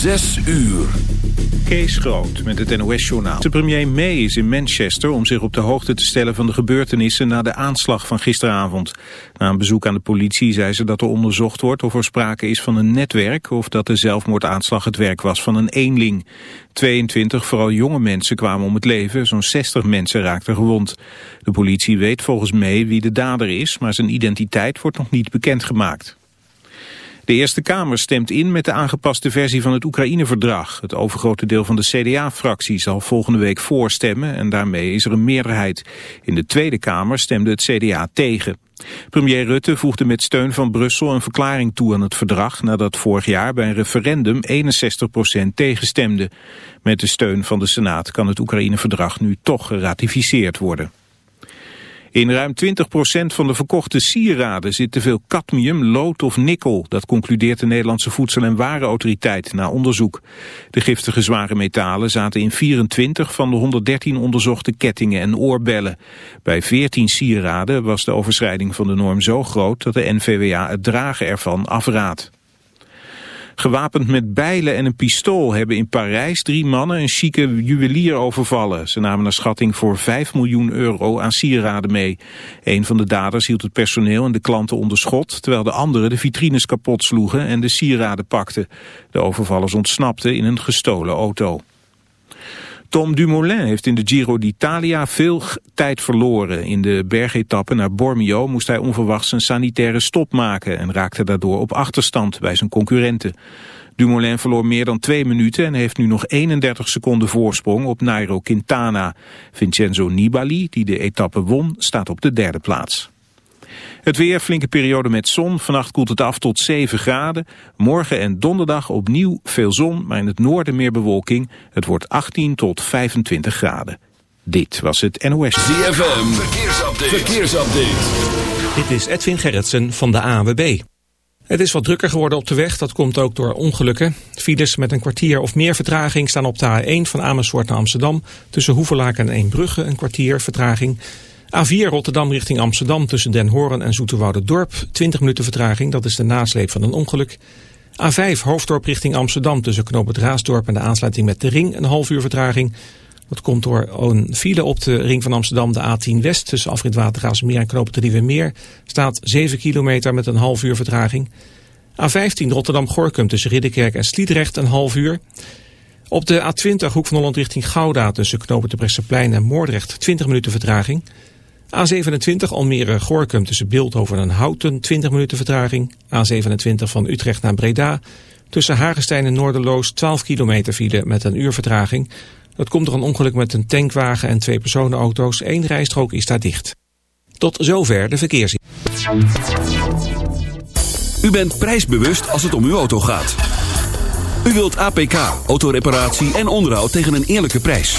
Zes uur. Kees Groot met het NOS-journaal. De premier May is in Manchester om zich op de hoogte te stellen van de gebeurtenissen na de aanslag van gisteravond. Na een bezoek aan de politie zei ze dat er onderzocht wordt of er sprake is van een netwerk of dat de zelfmoordaanslag het werk was van een eenling. 22, vooral jonge mensen kwamen om het leven, zo'n 60 mensen raakten gewond. De politie weet volgens May wie de dader is, maar zijn identiteit wordt nog niet bekendgemaakt. De Eerste Kamer stemt in met de aangepaste versie van het Oekraïne-verdrag. Het overgrote deel van de CDA-fractie zal volgende week voorstemmen en daarmee is er een meerderheid. In de Tweede Kamer stemde het CDA tegen. Premier Rutte voegde met steun van Brussel een verklaring toe aan het verdrag nadat vorig jaar bij een referendum 61% tegenstemde. Met de steun van de Senaat kan het Oekraïne-verdrag nu toch geratificeerd worden. In ruim 20% van de verkochte sieraden zit te veel cadmium, lood of nikkel. Dat concludeert de Nederlandse Voedsel- en Warenautoriteit na onderzoek. De giftige zware metalen zaten in 24 van de 113 onderzochte kettingen en oorbellen. Bij 14 sieraden was de overschrijding van de norm zo groot dat de NVWA het dragen ervan afraadt. Gewapend met bijlen en een pistool hebben in Parijs drie mannen een chique juwelier overvallen. Ze namen naar schatting voor 5 miljoen euro aan sieraden mee. Een van de daders hield het personeel en de klanten onder schot, terwijl de anderen de vitrines kapot sloegen en de sieraden pakten. De overvallers ontsnapten in een gestolen auto. Tom Dumoulin heeft in de Giro d'Italia veel tijd verloren. In de bergetappe naar Bormio moest hij onverwachts een sanitaire stop maken... en raakte daardoor op achterstand bij zijn concurrenten. Dumoulin verloor meer dan twee minuten en heeft nu nog 31 seconden voorsprong op Nairo Quintana. Vincenzo Nibali, die de etappe won, staat op de derde plaats. Het weer, flinke periode met zon. Vannacht koelt het af tot 7 graden. Morgen en donderdag opnieuw veel zon, maar in het noorden meer bewolking. Het wordt 18 tot 25 graden. Dit was het NOS. ZFM, verkeersupdate. verkeersupdate. Dit is Edwin Gerritsen van de ANWB. Het is wat drukker geworden op de weg, dat komt ook door ongelukken. Files met een kwartier of meer vertraging staan op de A1 van Amersfoort naar Amsterdam. Tussen Hoevelaak en Eembrugge een kwartier vertraging. A4 Rotterdam richting Amsterdam tussen Den Horen en Dorp 20 minuten vertraging, dat is de nasleep van een ongeluk. A5 Hoofddorp richting Amsterdam tussen Knoop Raasdorp en de aansluiting met de ring. Een half uur vertraging. Dat komt door een file op de ring van Amsterdam, de A10 West. Tussen Afrit Watergaasmeer en Knoop het Meer staat 7 kilometer met een half uur vertraging. A15 Rotterdam-Gorkum tussen Ridderkerk en Sliedrecht een half uur. Op de A20 Hoek van Holland richting Gouda tussen het Bresseplein en Moordrecht 20 minuten vertraging. A27 Almere-Gorkum tussen Beeldhoven en Houten 20 minuten vertraging. A27 van Utrecht naar Breda. Tussen Hagestein en Noorderloos 12 kilometer file met een uur vertraging. Dat komt door een ongeluk met een tankwagen en twee personenauto's. Eén rijstrook is daar dicht. Tot zover de verkeers. U bent prijsbewust als het om uw auto gaat. U wilt APK, autoreparatie en onderhoud tegen een eerlijke prijs.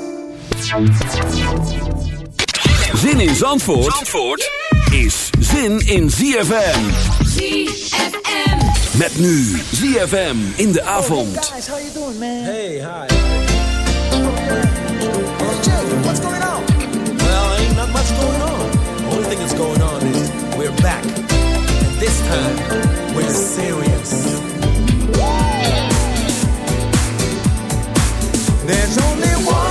Zin in Zandvoort, Zandvoort is zin in ZFM. ZFM. Met nu ZFM in de avond. Hey guys, how you doing, man? Hey, hi. Hey, Jay, what's going on? Well, ain't not much going on. The only thing that's going on is we're back. And this time, we're serious. There's only one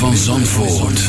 van Zandvoort.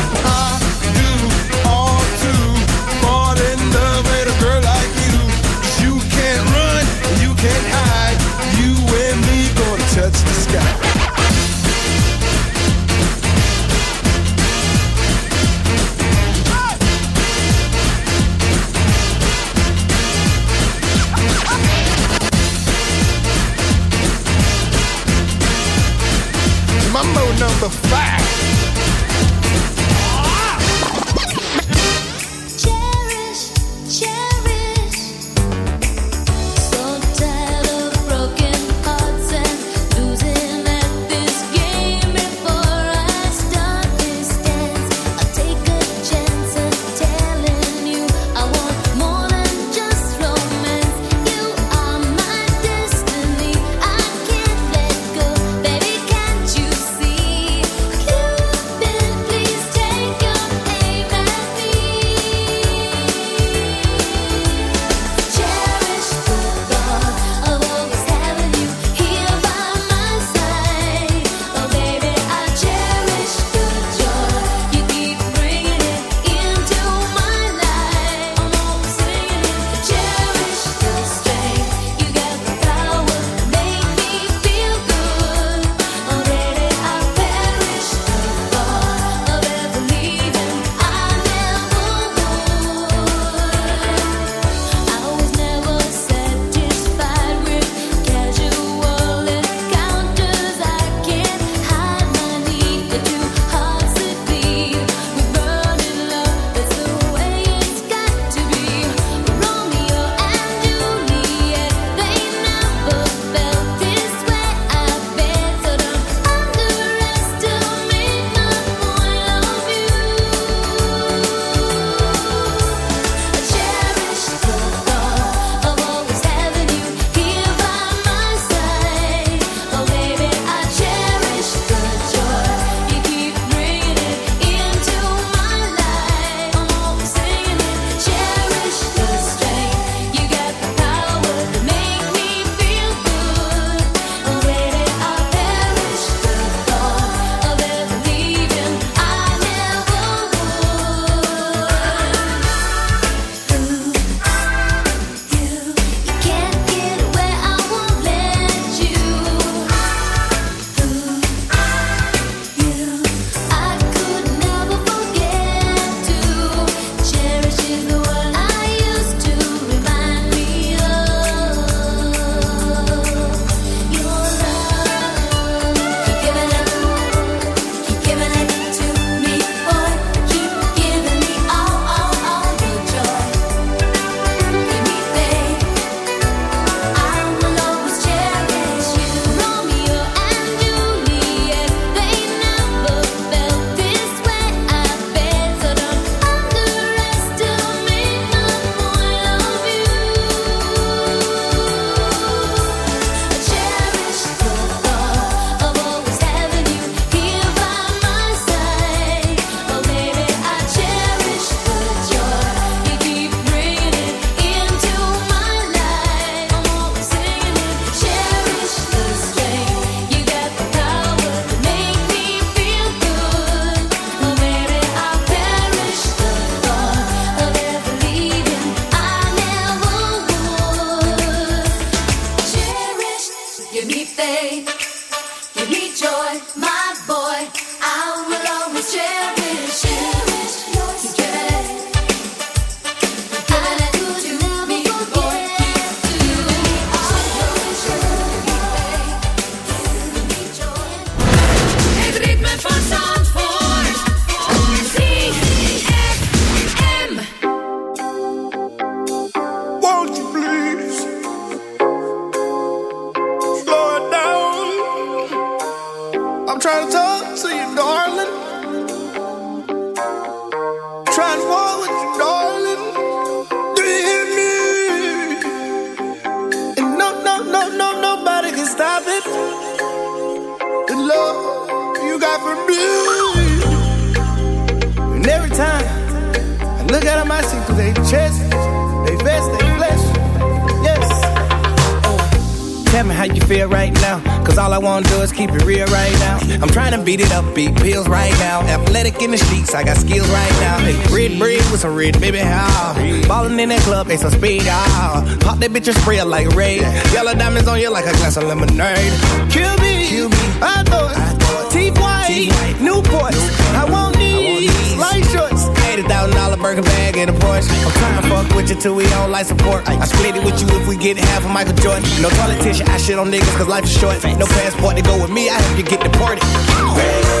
red, baby, how? Ballin' in that club, they some speed, ah. Pop that bitch and spray it like raid. Yellow diamonds on you like a glass of lemonade. Kill me, Kill me. I thought, I. T-White, Newport. Newport, I want these, light shorts. $80,000 burger bag and a Porsche. I'm trying to fuck with you till we don't like support. I split it with you if we get half of Michael Jordan. No politician, I shit on niggas cause life is short. No passport to go with me, I have to get deported. Bang.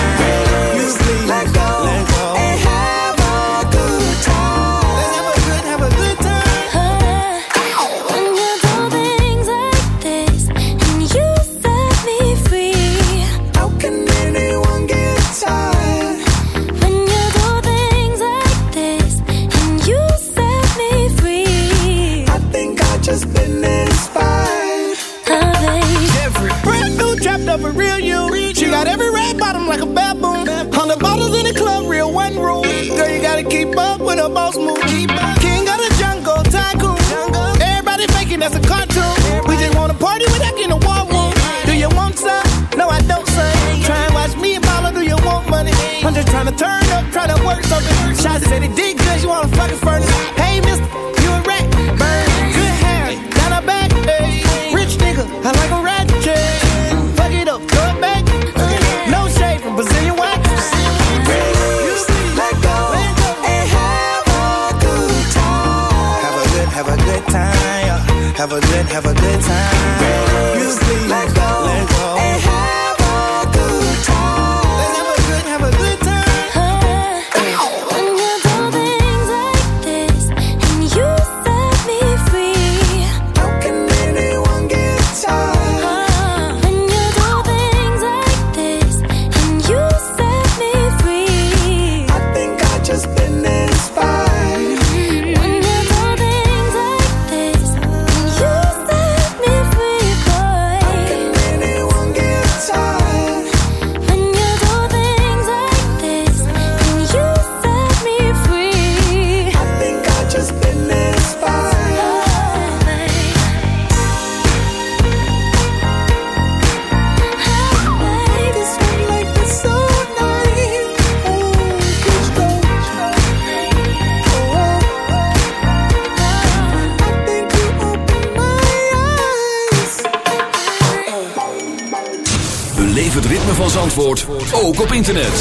Zandvoort ook op internet.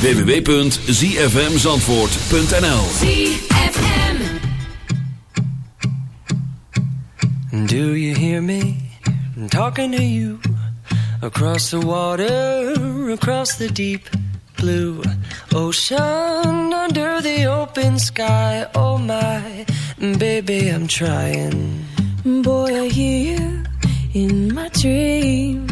www.zfmzandvoort.nl ZFM Do you hear me? I'm talking to you? Across the water, across the deep blue ocean Under the open sky, oh my Baby, I'm trying. Boy, I hear you in my dreams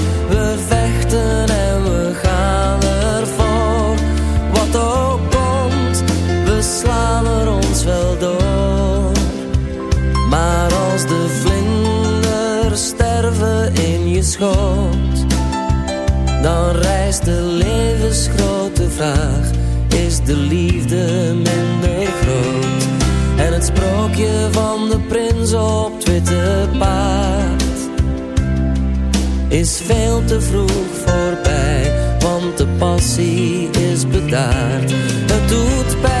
op Twitter paard. Is veel te vroeg voorbij Want de passie is bedaard. Het doet pijn.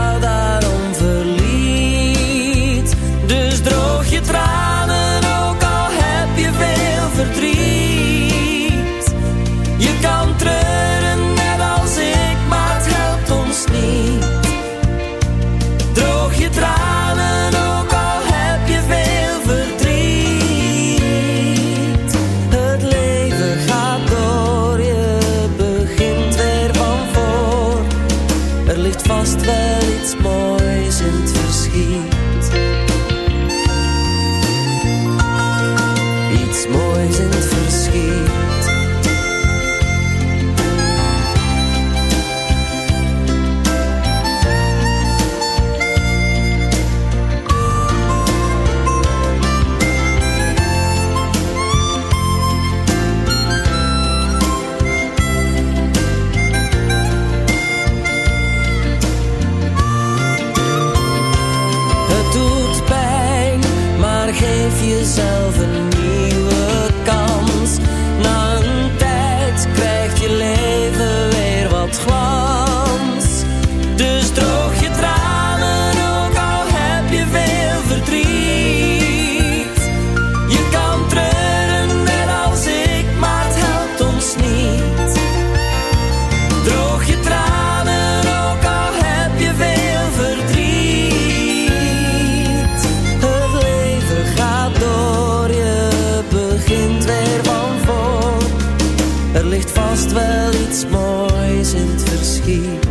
he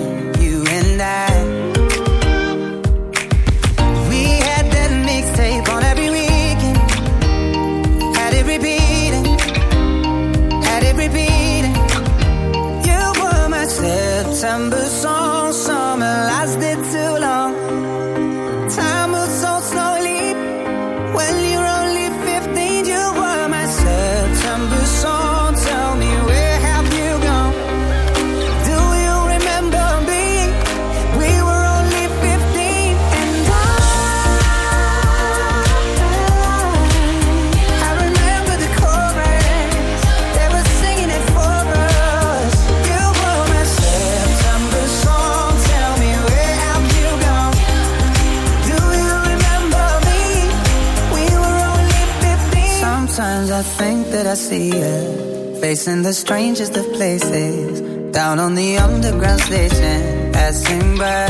I see it. Facing the strangest of places. Down on the underground station, passing by.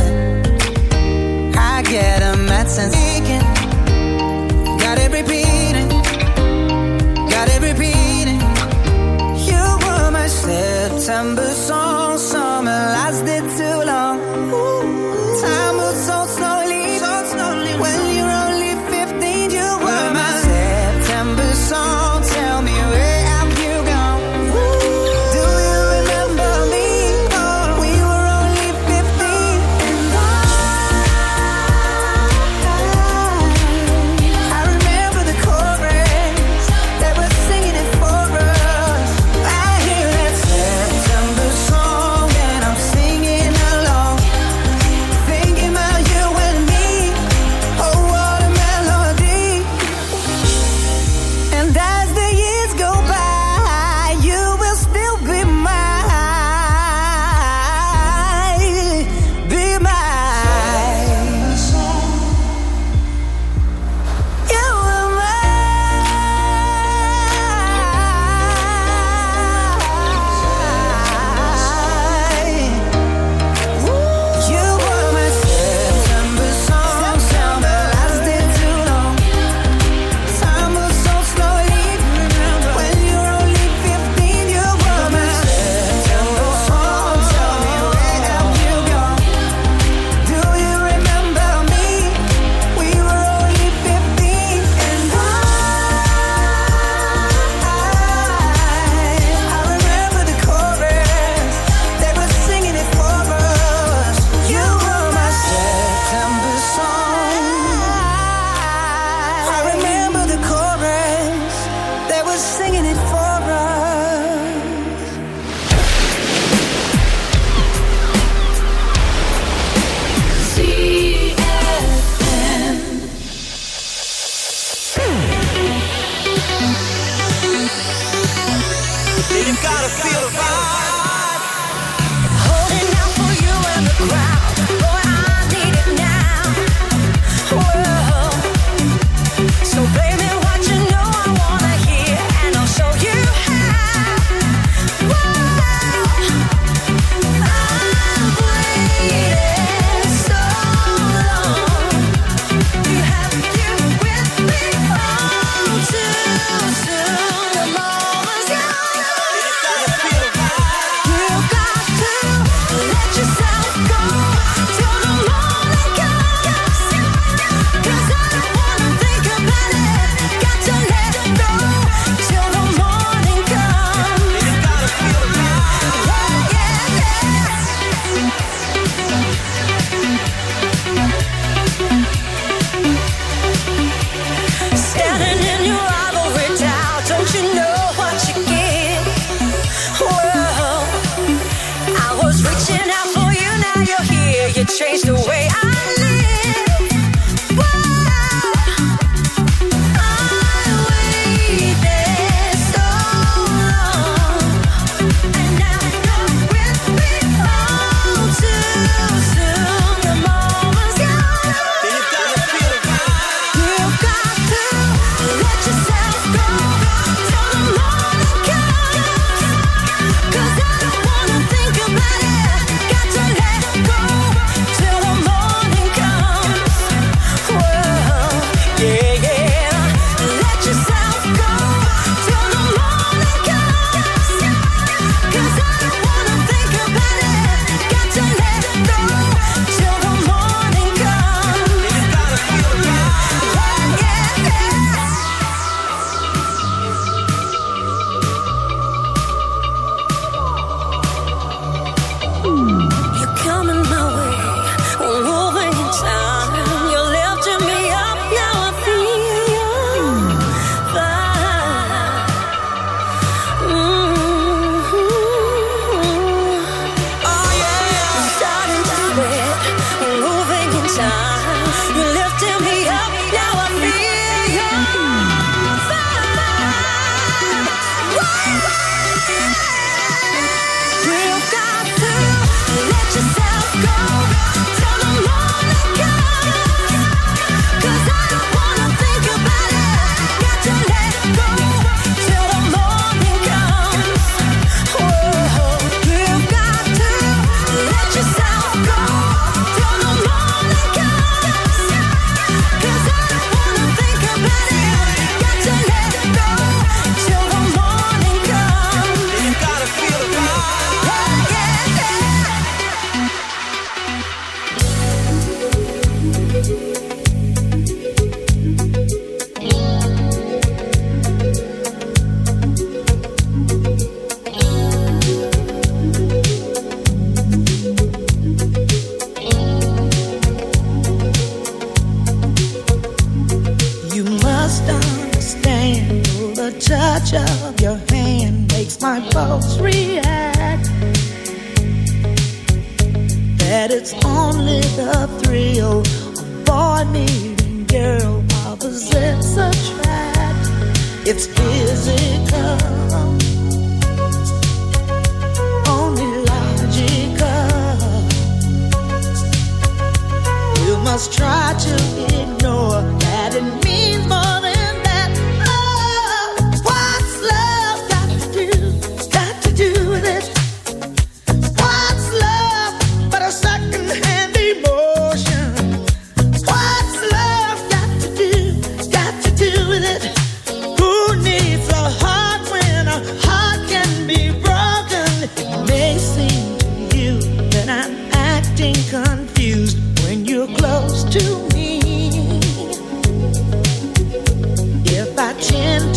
I get a mad sense. Got it repeating. Got it repeating. You were my September song.